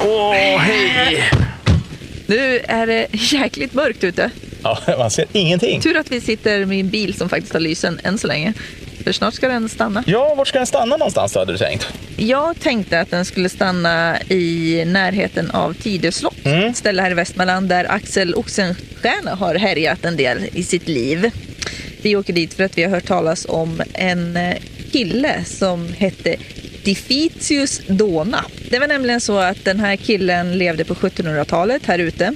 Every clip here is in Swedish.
Åh, hej! Nu är det jäkligt mörkt ute. Ja, man ser ingenting. Tur att vi sitter med en bil som faktiskt har lysen än så länge. För snart ska den stanna. Ja, vart ska den stanna någonstans då, hade du tänkt? Jag tänkte att den skulle stanna i närheten av Tidö slott. Ett ställe här i Västmanland där Axel Oxenstierna har härjat en del i sitt liv. Vi åker dit för att vi har hört talas om en eh, kille som hette Diffitius Dona. Det var nämligen så att den här killen levde på 1700-talet här ute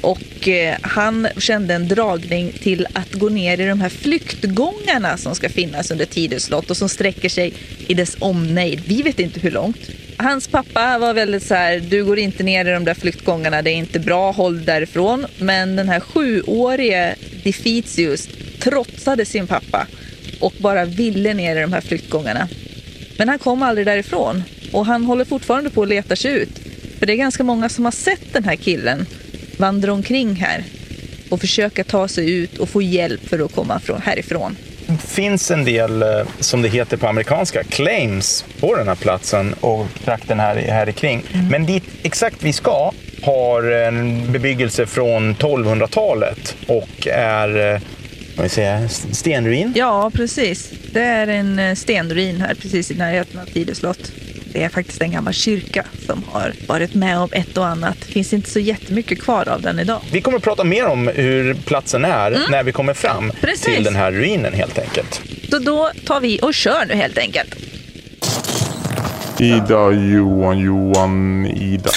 och eh, han kände en dragning till att gå ner i de här flyktgångarna som ska finnas under Tidö slott och som sträcker sig i dess omnejd. Vi vet inte hur långt. Hans pappa var väldigt så här, du går inte ner i de där flyktgångarna, det är inte bra, håll därifrån. Men den här sjuårige Diffitius trotsade sin pappa och bara ville ner i de här flyktgångarna. Men han kom aldrig därifrån och han håller fortfarande på att leta sig ut. För det är ganska många som har sett den här killen vandra omkring här och försöka ta sig ut och få hjälp för att komma från härifrån. Det finns en del, eh, som det heter på amerikanska, claims på den här platsen och trakten här, här kring. Men dit exakt vi ska har en bebyggelse från 1200-talet och är eh, vad vi säga, stenruin. Ja, precis. Det är en eh, stenruin här precis i närheten av Tidö slott. Det är faktiskt en gammal kyrka som har varit med om ett och annat. Det finns inte så jättemycket kvar av den idag. Vi kommer att prata mer om hur platsen är när vi kommer fram Precis. till den här ruinen helt enkelt. Så då tar vi och kör nu helt enkelt. Ida, Johan, Johan, Ida.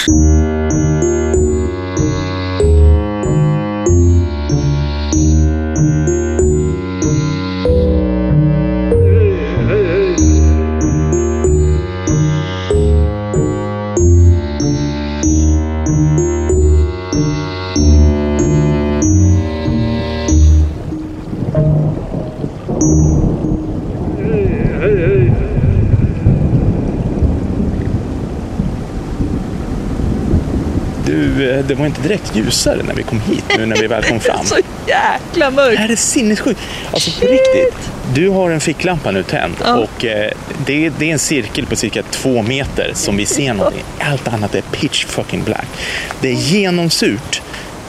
Det var inte direkt ljusare när vi kom hit nu när vi väl kom fram. Så jäkla Det mörkt. här är sinnessjukt. Alltså på Shit. riktigt. Du har en ficklampa nu tänd Ja. och eh, det, är, det är en cirkel på cirka två meter som vi ser någonting. Allt annat är pitch fucking black. Det är genomsurt.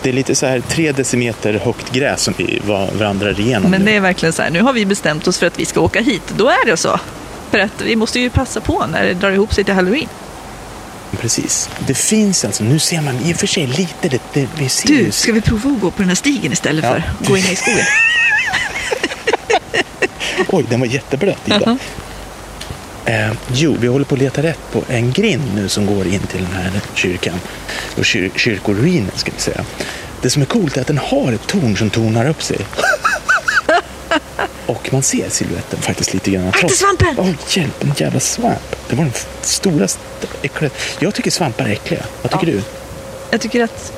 Det är lite så här tre decimeter högt gräs som vi va- vandrar igenom. Men det är verkligen så här, nu har vi bestämt oss för att vi ska åka hit. Då är det så. För att vi måste ju passa på när det drar ihop sig till halloween. Precis. Det finns alltså, nu ser man i och för sig lite, det, det, vi ser Du, ska vi prova att gå på den här stigen istället Ja. för att gå in i skogen? Oj, den var jätteblöt Ida. Jaha. Eh, jo, vi håller på att leta rätt på en grind nu som går in till den här kyrkan. Och kyr, kyrkoruinen ska vi säga. Det som är coolt är att den har ett torn som tornar upp sig. Och man ser siluetten faktiskt lite grann. Akta svampen! Oj, hjälp, en jävla svamp. Det var den f- stora äckliga. Jag tycker svampar är äckliga. Vad tycker du? Jag tycker att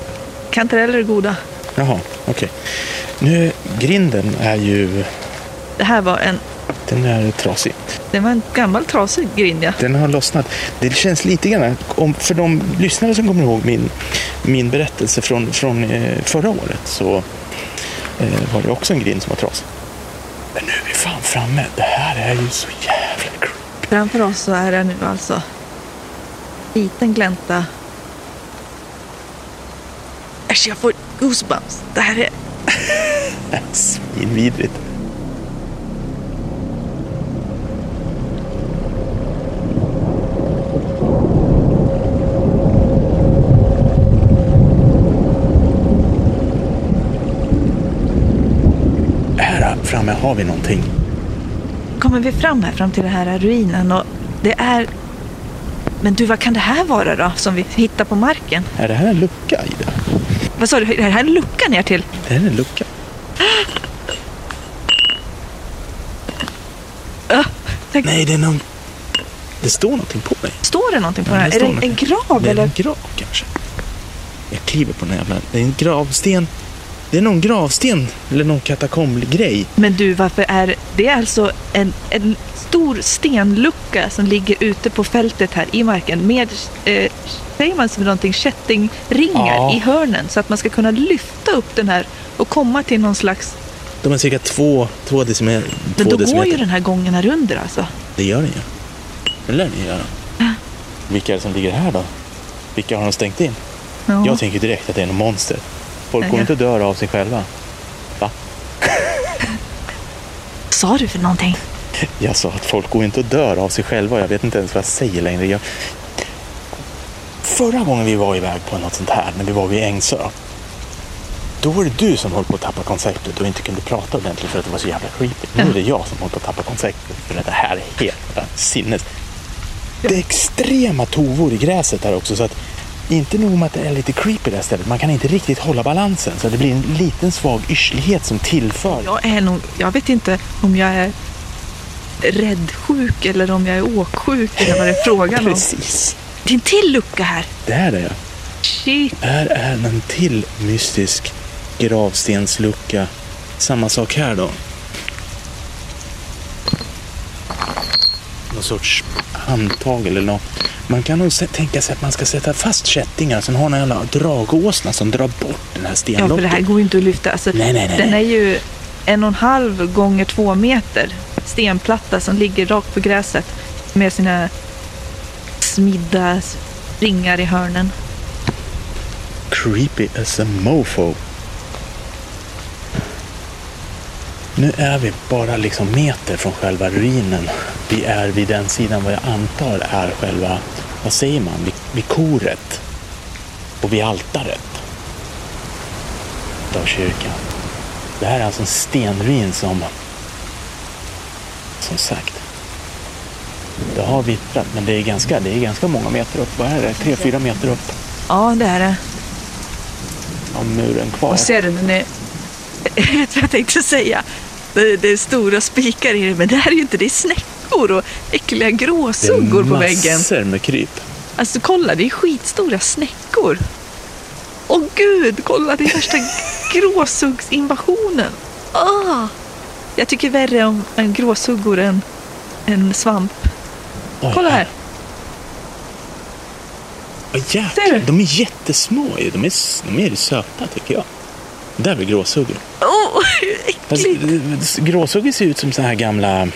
kantareller är goda. Jaha, okej. Nu, grinden är ju, Det här var en, den är trasig. det var en gammal trasig grind, ja. Den har lossnat. Det känns lite grann, om, för de lyssnare som kommer ihåg min, min berättelse från, från eh, förra året så eh, var det också en grind som var trasig. Men nu är vi fan framme. Det här är ju så jävla creepy. Framför oss så är det nu alltså liten glänta. Äsch, jag får goosebumps. Det här är... Svinvidrigt. Här framme har vi någonting. Kommer vi fram här, fram till den här ruinen och det är... Men du, vad kan det här vara då, som vi hittar på marken? Är det här en lucka, Ida? Vad sa du, är det här en lucka ner till? Det här är en lucka. Uh, tänk, Nej, det är någon... Det står någonting på mig. Står det någonting på Ja, den Är det en någonting. grav Det är eller? en grav kanske. Jag kliver på den här jävla... Det är en gravsten. Det är någon gravsten eller någon katakombgrej. Men du, varför är det är alltså en, en stor stenlucka som ligger ute på fältet här i marken med, eh, säger man som någonting, kättingringar Ja. i hörnen så att man ska kunna lyfta upp den här och komma till någon slags... De är cirka två, två decimeter. Men då decimeter. går ju den här gången här under alltså. Det gör den ju. Det lär ni göra. Vilka är det som ligger här då? Vilka har de stängt in? Ja. Jag tänker direkt att det är någon monster. Folk går inte dör av sig själva. Va? sa du för någonting? Jag sa att folk går inte och dör av sig själva. Jag vet inte ens vad jag säger längre. Jag... Förra gången vi var iväg på något sånt här, när vi var vid Ängsö. Då var det du som höll på att tappa konceptet och inte kunde prata ordentligt för att det var så jävla creepy. Nu är det jag som håller på att tappa konceptet för att det här är helt sinnes. Det är extrema tovor i gräset här också så att inte nog med att det är lite creepy det här stället, man kan inte riktigt hålla balansen så det blir en liten svag yrslighet som tillför. Jag är nog, jag vet inte om jag är räddsjuk eller om jag är åksjuk eller vad det är frågan om. Precis. Det är en till lucka här. Det här är jag. Shit. Här är en till mystisk gravstenslucka. Samma sak här då. Någon sorts handtag eller något. Man kan nog tänka sig att man ska sätta fast kättingar. Sen har en jävla dragåsna som drar bort den här Ja, stenlocket. för det här går ju inte att lyfta. Alltså, Nej, nej, nej, den är ju en och en halv gånger två meter stenplatta som ligger rakt på gräset med sina smidda ringar i hörnen. Creepy as a mofo. Nu är vi bara liksom meter från själva ruinen. Vi är vid den sidan vad jag antar är själva, vad säger man, vid, vid koret. Och vid altaret. Av kyrkan. Det här är alltså en stenruin som, som sagt, det har vittrat, men det är ganska, det är ganska många meter upp. Vad är det? Tre, fyra meter upp. Ja, det är det. Om muren kvar. Och ser du, den är... Jag vet vad jag tänkte säga. Det, det är stora spikar i det, men det här är ju inte det. är snäckor och äckliga gråsuggor på väggen. massor med kryp. Alltså kolla, det är skitstora snäckor. Åh gud, kolla det är värsta gråsuggsinvasionen. Ah! Jag tycker värre om en gråsuggor än en svamp. Oj, Kolla här. Åh, Ser jäklar, du? de är jättesmå ju. De är, s- de är söta tycker jag. Där är gråsuggor. Åh, Fast, äckligt. eh, Gråsuggor ser ut som så här gamla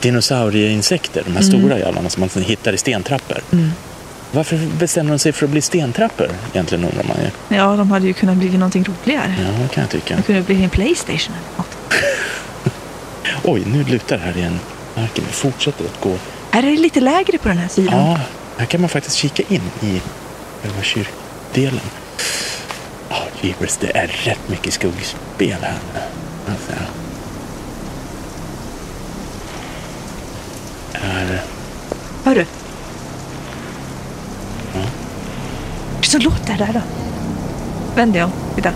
dinosaurieinsekter. De här Mm. stora jävlarna som man hittar i stentrappor. Varför bestämde de sig för att bli stentrappor egentligen undrar man ju. Ja, de hade ju kunnat bli någonting roligare. Ja, det kan jag tycka. De kunde bli en Playstation eller något. Oj, nu lutar det här igen. Marken fortsätter att gå. Är det lite lägre på den här sidan? Ja, här kan man faktiskt kika in i själva kyrkdelen. Ja, jeepers, det är rätt mycket skuggspel här nu. Alltså, är... Hörru. Ja. Så låter det där då. Vänd dig om. Titta.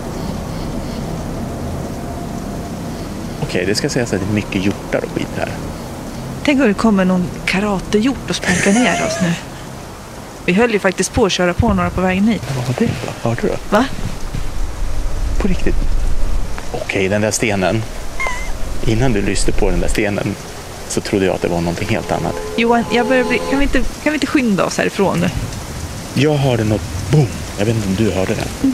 Okej, det ska sägas att det är mycket hjortar och skit här. Tänk om det kommer någon karatehjort och sparkar ner oss nu. Vi höll ju faktiskt på att köra på några på vägen hit. Vad var det då? Hörde du? Va? På riktigt? Okej, den där stenen. Innan du lyste på den där stenen så trodde jag att det var någonting helt annat. Johan, jag börjar bli... kan, vi inte, kan vi inte skynda oss härifrån nu? Jag hörde något boom. Jag vet inte om du hörde det.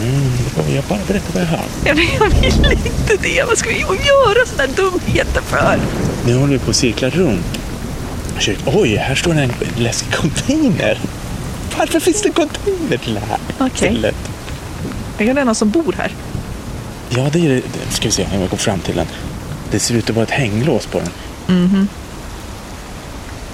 Mm, det var- jag bara berättar vad jag hör. Jag, jag vill inte det. Vad ska vi göra sådana dumheter för? Nu håller vi på att cirkla runt. Oj, här står en läskig container. Varför finns det en container till det här Okej. stället? Det är någon som bor här. Ja, det är det. det- Ska vi se om jag går fram till den. Det ser ut att vara ett hänglås på den. Mhm.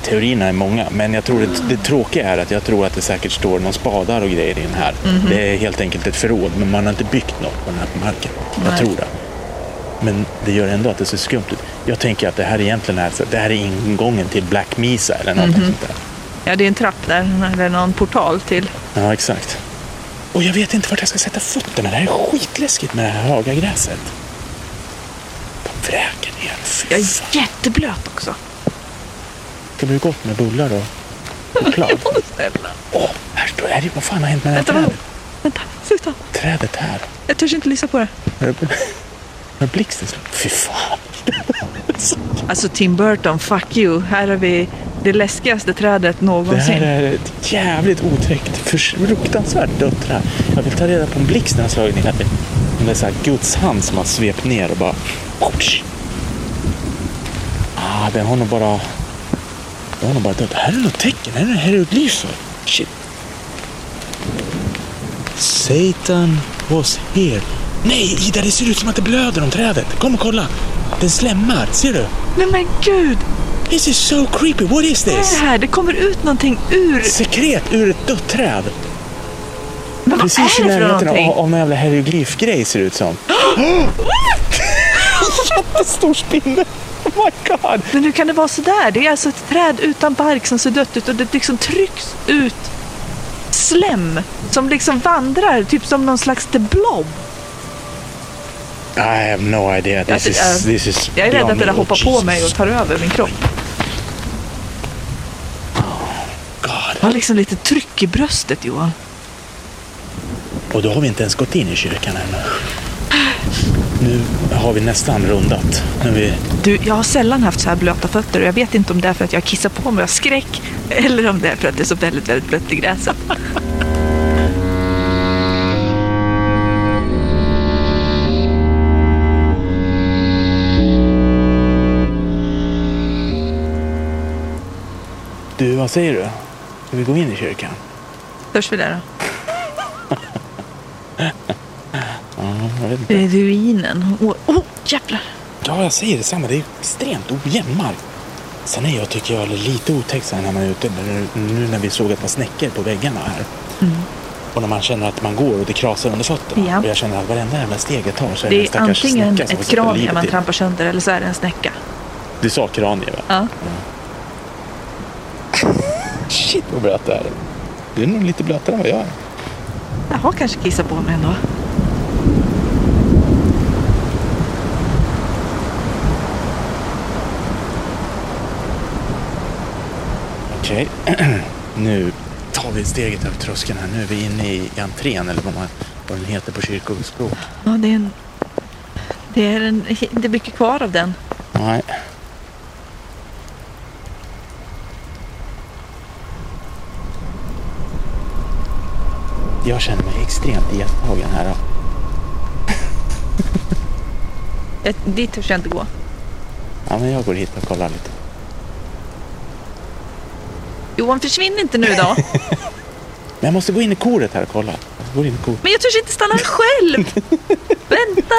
Teorierna är många, men jag tror det, det tråkiga är att jag tror att det säkert står någon spadar och grejer i den här. Mhm. Det är helt enkelt ett förråd, men man har inte byggt något på den här marken. Jag Nej. tror det. Men det gör ändå att det ser skumt ut. Jag tänker att det här egentligen är, det här är ingången till Black Mesa eller något Mhm. sånt där. Ja, det är en trapp där. Eller någon portal till. Ja, exakt. Och jag vet inte vart jag ska sätta fötterna. Det här är skitläskigt med det här höga gräset. Ner. Fy Jag är jätteblöt också. Ska bli gott med bullar och choklad. Åh, här står det. Vad fan har hänt med det här trädet? Vänta, sluta. Trädet här. Jag törs inte lyssna på det. Har det- blixten slagit? Fy fan. Alltså Tim Burton, fuck you. Här har vi det läskigaste trädet Det någonsin. här är ett jävligt otäckt, fruktansvärt dött träd. Jag vill ta reda på om blixten har slagit ner. Det, det är så här Guds hand som har svept ner och bara... Ah, den har nog bara... Den har nog bara dött. Här är något tecken. Här är det hieroglyfer. Shit. Satan was here. Nej, Ida, det ser ut som att det blöder om trädet. Kom och kolla. Den slämmar. Ser du? Nej men gud! This is so creepy. What is Vad är this? det här? Det kommer ut någonting ur... Sekret ur ett dött träd. Precis i närheten av, av en jävla hieroglyfgrej ser det ut som. Jättestor spindel. Oh my god. Men hur kan det vara sådär? Det är alltså ett träd utan bark som ser dött ut och det liksom trycks ut slem som liksom vandrar, typ som någon slags the blob. I have no idea. This Jag- is, this is Jag är rädd att det där hoppar Oh, på mig och tar över min kropp. God. Jag har liksom lite tryck i bröstet Johan. Och då har vi inte ens gått in i kyrkan ännu. Nu har vi nästan rundat. Nu vi... Du, jag har sällan haft så här blöta fötter och jag vet inte om det är för att jag kissar på mig av skräck eller om det är för att det är så väldigt, väldigt blött i gräset. Du, vad säger du? Ska vi gå in i kyrkan? Törs vi det då? Ja, jag vet inte. Det är ruinen. Åh, oh, jävlar! Ja, jag säger detsamma. Det är extremt ojämn mark. Sen är jag, tycker jag, lite otäckt så här när man är ute. Nu, när vi såg ett par snäckor på väggarna här. Och när man känner att man går och det krasar under fötterna. Ja. Och jag känner att varenda jävla steg jag tar så är det, Det en är stackars antingen snäcka som får ett sätta kranie man trampar sönder eller så är det en snäcka. Du sa kranie va? Ja. Shit vad blöt det är. Du är nog lite blötare än vad jag är. Jag har kanske kissat på mig ändå. Okej. nu tar vi steget över tröskeln här. Nu är vi inne i entrén eller vad, man, vad den heter på kyrkospråk. Ja, det är en... Det är en... Är mycket kvar av den. Nej. Jag känner mig extremt iakttagen här. då. Dit törs jag inte gå. Ja, men jag går hit och kollar lite. Johan, försvinn inte nu då. Men jag måste gå in i koret här och kolla. Jag går in i koret. Men jag törs inte stanna här själv. Vänta!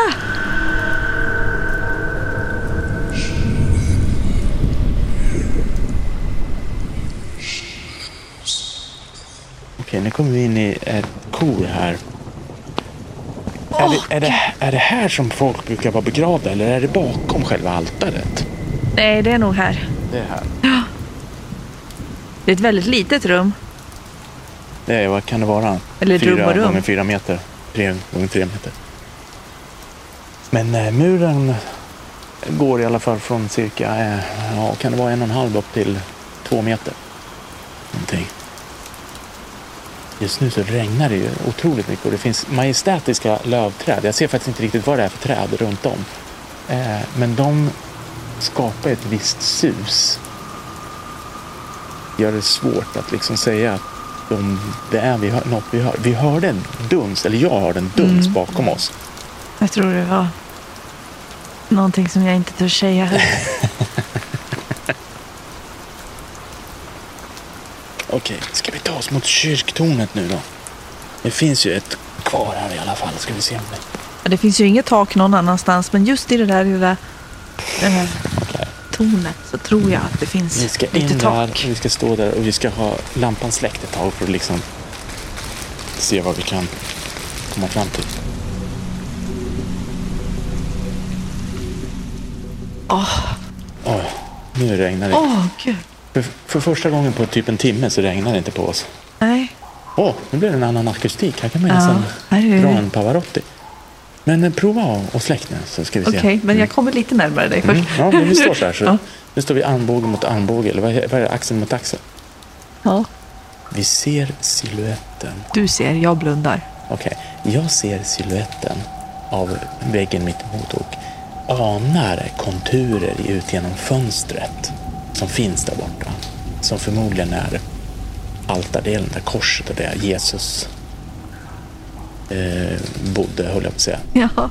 Okej, nu kommer vi in i ett kor här. är, det, är, det, är det här som folk brukar vara begravda eller är det bakom själva altaret? Nej, det är nog här. Det är här. Det är ett väldigt litet rum. Det är, vad kan det vara? Eller fyra rum och rum. gånger fyra meter. Tre gånger tre meter. Men eh, muren går i alla fall från cirka, eh, ja, kan det vara en och en halv upp till två meter. Någonting. Just nu så regnar det ju otroligt mycket och det finns majestätiska lövträd. Jag ser faktiskt inte riktigt vad det är för träd runt om. Eh, men de skapar ett visst sus. Gör det svårt att liksom säga att de, det är vi hör, något vi hör. Vi hörde en duns, eller jag hörde en duns Mm. bakom oss. Jag tror det var någonting som jag inte törs säga. Okej, ska vi ta oss mot kyrktornet nu då? Det finns ju ett kvar här i alla fall. Ska vi se om det... Ja, Det finns ju inget tak någon annanstans, men just i det där lilla här Okej. Tornet så tror jag att det Vi finns ska lite in där tak. och vi ska stå där och vi ska ha lampan släckt ett tag för att liksom se vad vi kan komma fram till. Åh, Oj, nu regnar det. åh, gud. För, för första gången på typ en timme så regnar det inte på oss. Nej. Åh, nu blir det en annan akustik. Här kan man ju Ja, nästan dra en Pavarotti. Men eh, prova och- och släck nu så ska vi se. Okej, men jag kommer lite närmare dig först. Mm. Ja, men vi står så här. Så Ja. Nu står vi armbåge mot armbåge, eller vad är, vad är det? Axel mot axel. Ja. Vi ser siluetten. Du ser, jag blundar. Okej, jag ser siluetten av väggen mitt emot och anar konturer ut genom fönstret som finns där borta. Som förmodligen är altardelen, där korset och där Jesus eh, bodde, höll jag på att säga. Ja.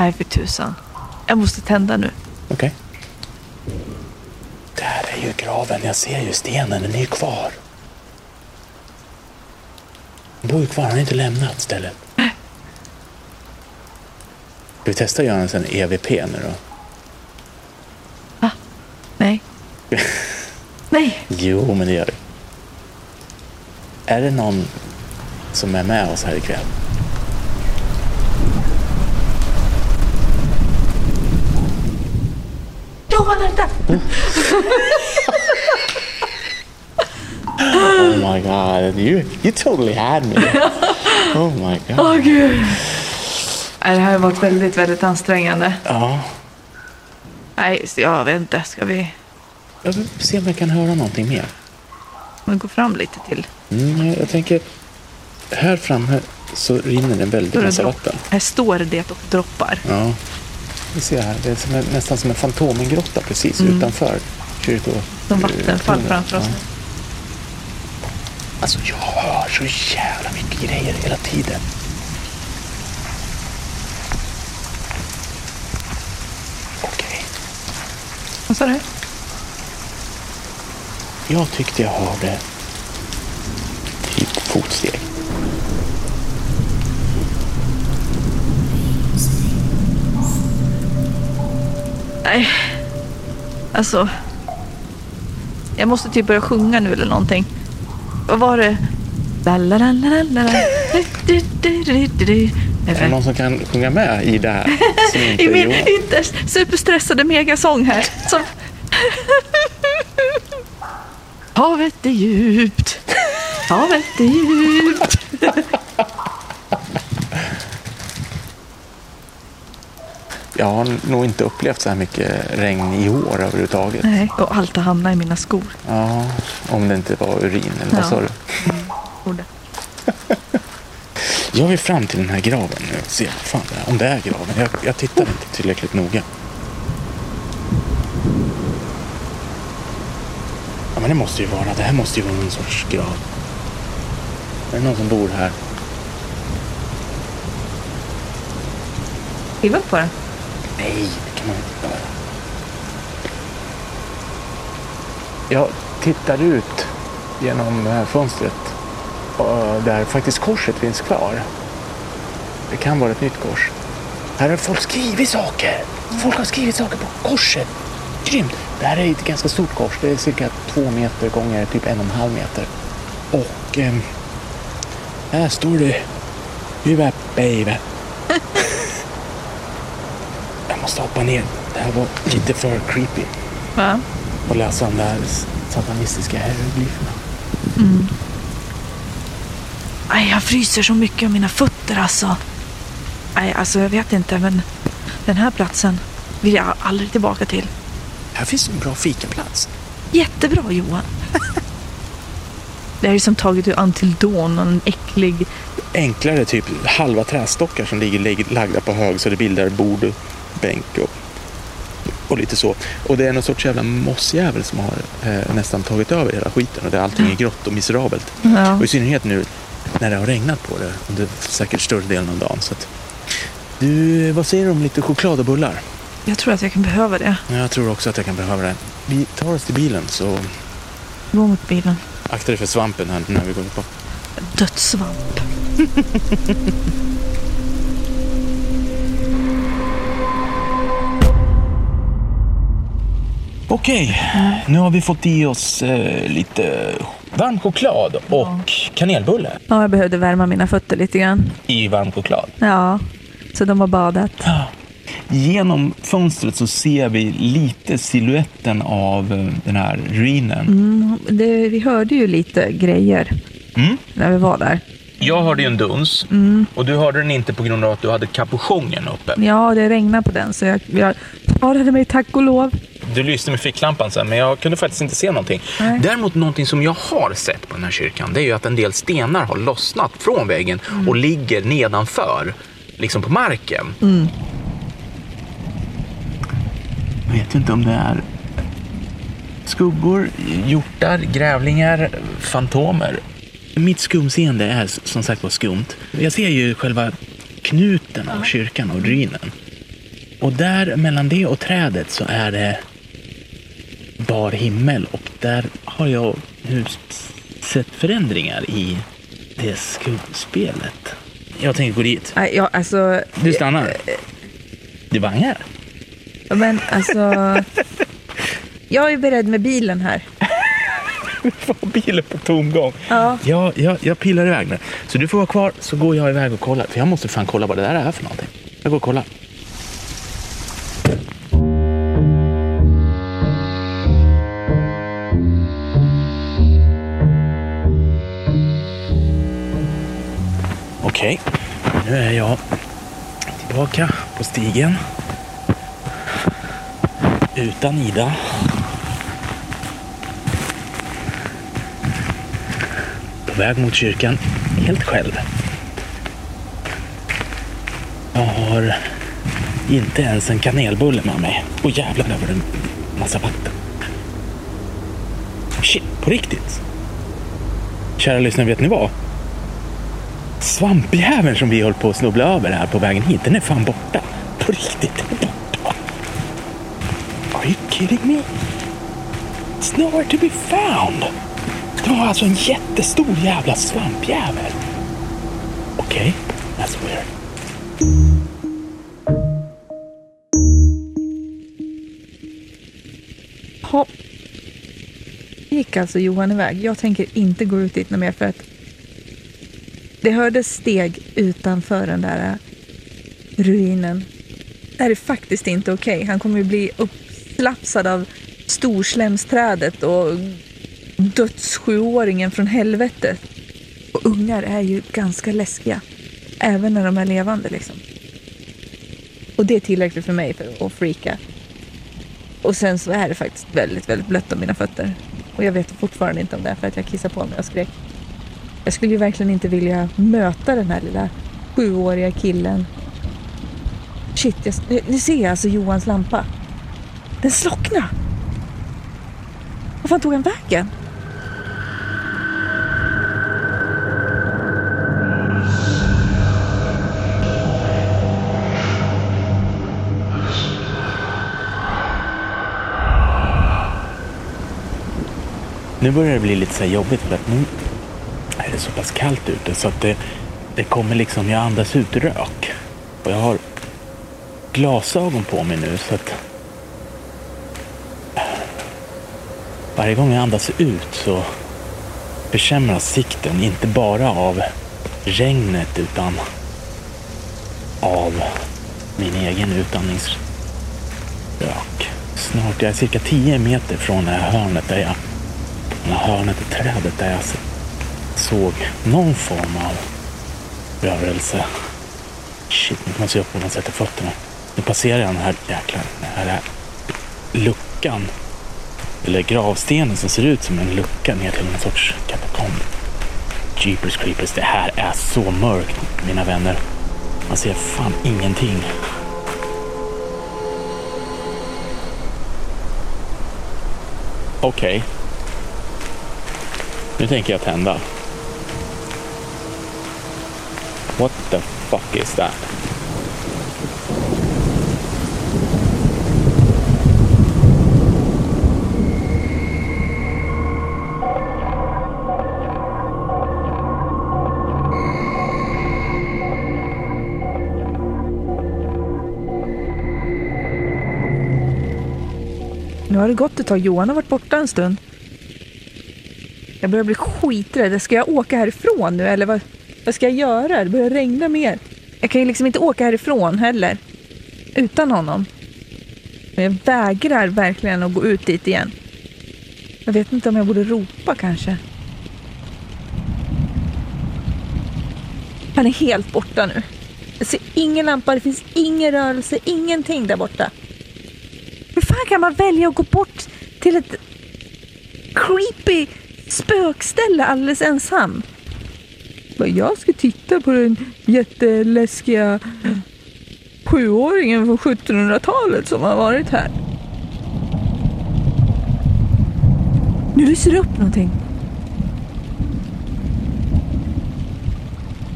Nej, för tusan. Jag måste tända nu. Okej. Där är ju graven. Jag ser ju stenen. Den är ju kvar. Den bor ju kvar. Han har inte lämnat stället. Ska vi testa att göra en sån EVP nu då? Nej. Nej. Jo, men det gör vi. Är det någon som är med oss här ikväll? Johan, vänta! Oh my god, you, you totally had me. Oh my god. Åh, gud. Nej, Det här har varit väldigt, väldigt ansträngande. Ja, Nej, så jag vet inte. Ska vi jag vill se om jag kan höra någonting mer. om vi gå fram lite till? Mm, jag- tänker, här framme så rinner det en väldig Står det massa vatten. Här står det och droppar. Ja, vi ser här. Det är som en, nästan som en fantomengrotta precis utanför kyrko... Som vattenfall tornet. framför oss. Ja. Alltså jag hör så jävla mycket grejer hela tiden. Sa du? jag tyckte jag hörde typ fotsteg. Nej. Alltså. Jag måste typ börja sjunga nu eller någonting. Vad var det? Är det någon som kan sjunga med i det här? I min inte superstressade megasång här. Som... Havet är djupt. Havet är djupt. Jag har nog inte upplevt så här mycket regn i år överhuvudtaget. Nej, och allt har hamnat i mina skor. Ja, om det inte var urin eller vad Ja. sa du? Borde. Jag vill fram till den här graven nu och se fan det är. om det är graven. Jag, jag tittar inte tillräckligt noga. Ja, men det måste ju vara. Det här måste ju vara någon sorts grav. Är det någon som bor här? Skriv upp på den. Nej, det kan man inte göra. Jag tittar ut genom fönstret där faktiskt korset finns kvar. Det kan vara ett nytt kors. Här har folk skrivit saker. Folk har skrivit saker på korset. Grymt! Det här är ett ganska stort kors. Det är cirka två meter gånger typ en och en halv meter. Och ehm, här står det are baby. Jag måste hoppa ner. Det här var lite för creepy. Va? Och läsa de där satanistiska hieroglyferna. Aj, jag fryser så mycket om mina fötter alltså. Nej, alltså jag vet inte, men den här platsen vill jag aldrig tillbaka till. Här finns en bra fikaplats. Jättebra Johan. Det här är som taget ur Until Dawn, en äcklig... Enklare typ halva trästockar som ligger lagda på hög så det bildar bord, och bänk och, och lite så. Och det är någon sorts jävla mossjävel som har eh, nästan tagit över hela skiten och det allting är grått och miserabelt. Ja. Och i synnerhet nu när det har regnat på det under säkert större delen av dagen. Så att, du, vad säger du om lite choklad och bullar? Jag tror att jag kan behöva det. Jag tror också att jag kan behöva det. Vi tar oss till bilen så Gå mot bilen. akta dig för svampen här när vi går på. Dödssvamp. Okej, nu har vi fått i oss eh, lite varm choklad och kanelbulle Ja, jag behövde värma mina fötter lite grann. i varm choklad. Ja, så de har badat. Genom fönstret så ser vi lite siluetten av eh, den här ruinen. Mm, det, vi hörde ju lite grejer Mm. när vi var där. Jag hörde ju en duns och du hörde den inte på grund av att du hade kapuschongen uppe. Ja, det regnade på den så jag, jag klarade mig tack och lov. Du lyste med ficklampan sen, men jag kunde faktiskt inte se någonting. Nej. Däremot någonting som jag har sett på den här kyrkan, det är ju att en del stenar har lossnat från väggen och ligger nedanför, liksom på marken. Jag vet inte om det är skuggor, hjortar, grävlingar, fantomer. Mitt skumseende är som sagt var skumt. Jag ser ju själva knuten av kyrkan och ruinen. och där mellan det och trädet så är det bar himmel och där har jag nu sett förändringar i det skuggspelet. Jag tänker gå dit. Nej, Ja, alltså... Du stannar. Det vangar. Men alltså... Jag är beredd med bilen här. Var bilen på tomgång. Ja. Ja, jag, jag pillar iväg nu. Så du får vara kvar så går jag iväg och kollar. För jag måste fan kolla vad det där är för någonting. Jag går och kollar. Tillbaka på stigen. Utan Ida. På väg mot kyrkan, helt själv. Jag har inte ens en kanelbulle med mig. Och jävlar, där var det en massa vatten. Shit, på riktigt. Kära lyssnare, vet ni vad? Svampjäveln som vi höll på att snubbla över här på vägen hit, den är fan borta. På riktigt, den är borta. Are you kidding me? It's nowhere to be found. Det var alltså en jättestor jävla svampjävel. Okej, that's weird. Hopp. Gick alltså Johan iväg. Jag tänker inte gå ut dit något mer för att det hördes steg utanför den där äh, ruinen. Det här är faktiskt inte okej. Han kommer ju bli uppslapsad av storslemsträdet och dödssjuåringen från helvetet. Och ungar är ju ganska läskiga. Även när de är levande liksom. Och det är tillräckligt för mig för att freaka. Och sen så är det faktiskt väldigt, väldigt blött om mina fötter. Och jag vet fortfarande inte om det är för att jag kissade på mig och skrek. Jag skulle ju verkligen inte vilja möta den här lilla sjuåriga killen. Shit, jag, nu ser jag alltså Johans lampa. Den slocknade. Var fan tog han vägen? Nu börjar det bli lite så här jobbigt för att nu är det så pass kallt ute så att det, det kommer liksom, jag andas ut rök. Och jag har glasögon på mig nu så att varje gång jag andas ut så försämras sikten, inte bara av regnet utan av min egen utandningsrök. Snart, jag är cirka 10 meter från det här hörnet där jag, det här hörnet i trädet där jag såg någon form av rörelse. Shit, nu måste jag upp och man sätter fötterna. Nu passerar jag den här jäkla den här luckan. Eller gravstenen som ser ut som en lucka ner till någon sorts katakomb. Jeepers creepers, det här är så mörkt mina vänner. Man ser fan ingenting. Okej. Nu tänker jag tända. What the fuck is that? Nu har det gått ett tag. Johan har varit borta en stund. Jag börjar bli skiträdd. Ska jag åka härifrån nu eller vad, vad ska jag göra? Det börjar regna mer. Jag kan ju liksom inte åka härifrån heller. Utan honom. Men jag vägrar verkligen att gå ut dit igen. Jag vet inte om jag borde ropa kanske. Han är helt borta nu. Jag ser ingen lampa, det finns ingen rörelse, ingenting där borta. Hur fan kan man välja att gå bort till ett creepy spökställe alldeles ensam? Bara, Jag ska titta på den jätteläskiga sjuåringen från 1700-talet som har varit här. Nu lyser det upp någonting.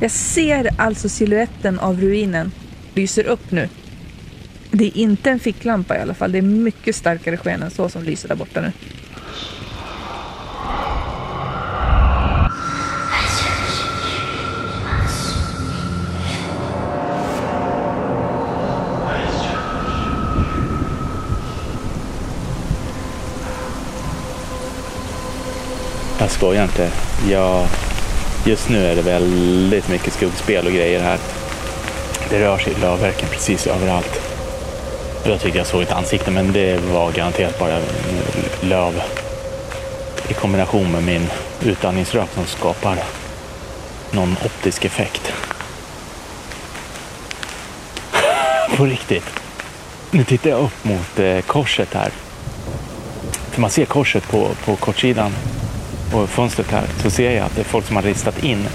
Jag ser alltså siluetten av ruinen lyser upp nu. Det är inte en ficklampa i alla fall. Det är mycket starkare sken än så som lyser där borta nu. Jag skojar inte. Jag, just nu är det väldigt mycket skuggspel och grejer här. Det rör sig i lövverken precis överallt. Jag tyckte jag såg ett ansikte men det var garanterat bara löv i kombination med min utandningsrök som skapar någon optisk effekt. På riktigt. Nu tittar jag upp mot eh, korset här. För man ser korset på, på kortsidan och fönstret här så ser jag att det är folk som har ristat in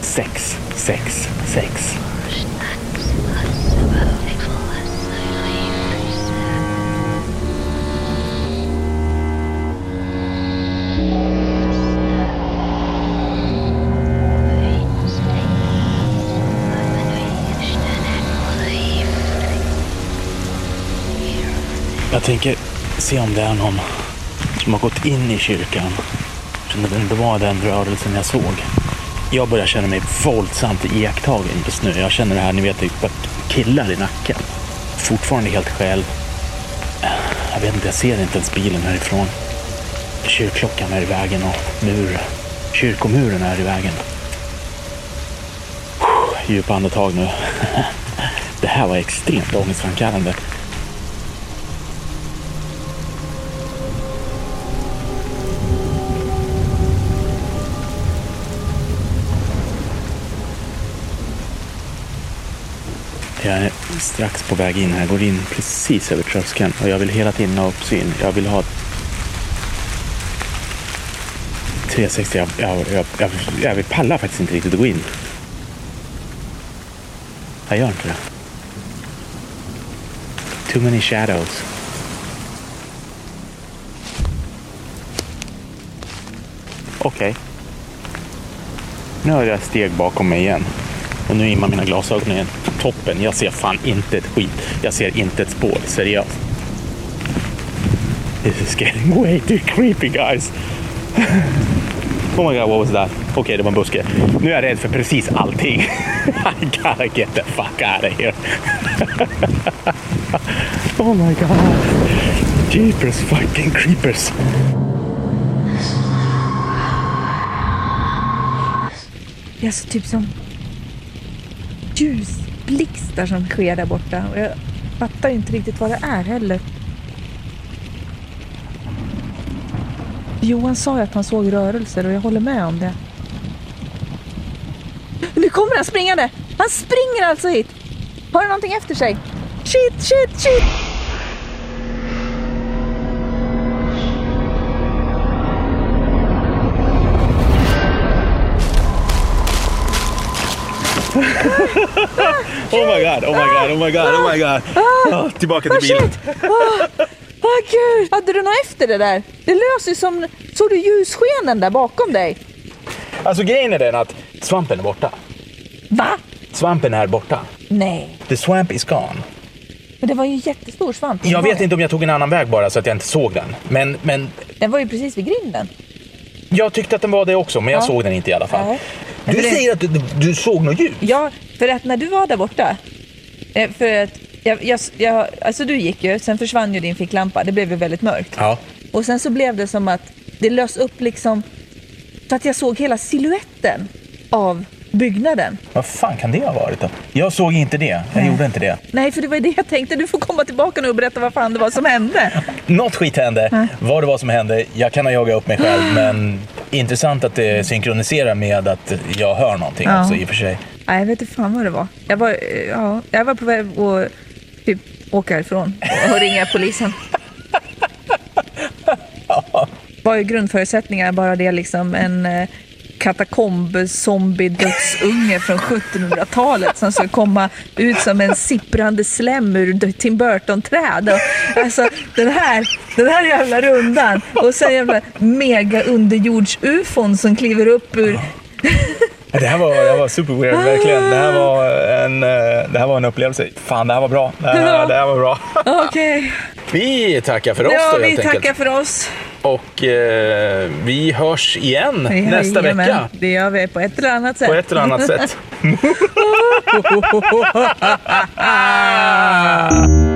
666. Jag tänker se om det är någon som har gått in i kyrkan. Det var den rörelsen jag såg. Jag börjar känna mig våldsamt iakttagen just nu. Jag känner det här, ni vet, typ det killar i nacken. Fortfarande helt själv. Jag vet inte, jag ser inte ens bilen härifrån. Kyrkklockan är i vägen och mur, kyrkomuren är i vägen. Djupa andetag nu. Det här var extremt ångestframkallande. Strax på väg in här, går in precis över tröskeln och jag vill hela tiden ha uppsyn. Jag vill ha 360, jag, jag, jag, jag, jag vill pallar faktiskt inte riktigt att gå in. Jag gör inte det. Too many shadows. Okej. Nu har jag steg bakom mig igen. Och nu immar mina glasögon igen. Toppen. Jag ser fan inte ett skit. Jag ser inte ett spår. Seriöst. This is getting way too creepy guys. Oh my god, what was that? Okej, okay, det var en buske. Nu är jag rädd för precis allting. I gotta get the fuck out of here. oh my god. Jeepers fucking creepers. Jag ser typ som Ljus. Blixtar som sker där borta. Och jag fattar inte riktigt vad det är heller. Johan sa ju att han såg rörelser och jag håller med om det. Nu kommer han springande! Han springer alltså hit! Har han någonting efter sig? Shit, shit, shit! oh my god, oh my god, oh my god, oh my god. Oh, tillbaka till bilen. Åh oh, gud! Hade du något efter det där? Det löser som... Såg du ljusskenen där bakom dig? Alltså grejen är den att svampen är borta. Va? Svampen är borta. Nej. The swamp is gone. Men det var ju en jättestor svamp. Jag vet inte om jag tog en annan väg bara så att jag inte såg den. Men, men Den var ju precis vid grinden. jag tyckte att den var det också, men jag Ja. såg den inte i alla fall. Nej. Du det- säger att du, du såg något ljus? Ja, för att när du var där borta, eh, för att jag, jag, jag, alltså du gick ju, sen försvann ju din ficklampa, det blev ju väldigt mörkt. Ja. Och sen så blev det som att det lös upp liksom, så att jag såg hela siluetten av byggnaden. Vad fan kan det ha varit då? Jag såg inte det. Jag gjorde inte det. Nej, för det var det jag tänkte, du får komma tillbaka nu och berätta vad fan det var som hände. Något skit hände. Vad det var som hände, jag kan ha jagat upp mig själv. Men intressant att det synkroniserar med att jag hör någonting Ja. också i och för sig. Nej, jag vet inte fan vad det var. Jag var, ja, jag var på väg att typ åka härifrån och ringa polisen. Var ju grundförutsättningarna bara det liksom en eh, katakomb-zombie-dödsunge från 1700-talet som skulle komma ut som en sipprande slem ur Tim Burton-träd. Alltså den här, den här jävla rundan och sen jävla mega underjords-ufon som kliver upp ur Det här var, det här var super weird, verkligen. Det här var en, eh, det här var en upplevelse. Fan, det här var bra. Det här, det här var bra. Okej. Vi tackar för oss Ja, då vi helt tackar enkelt. för oss. Och eh, vi hörs igen nästa Jajamän, vecka. Det gör vi på ett eller annat sätt. På ett eller annat sätt.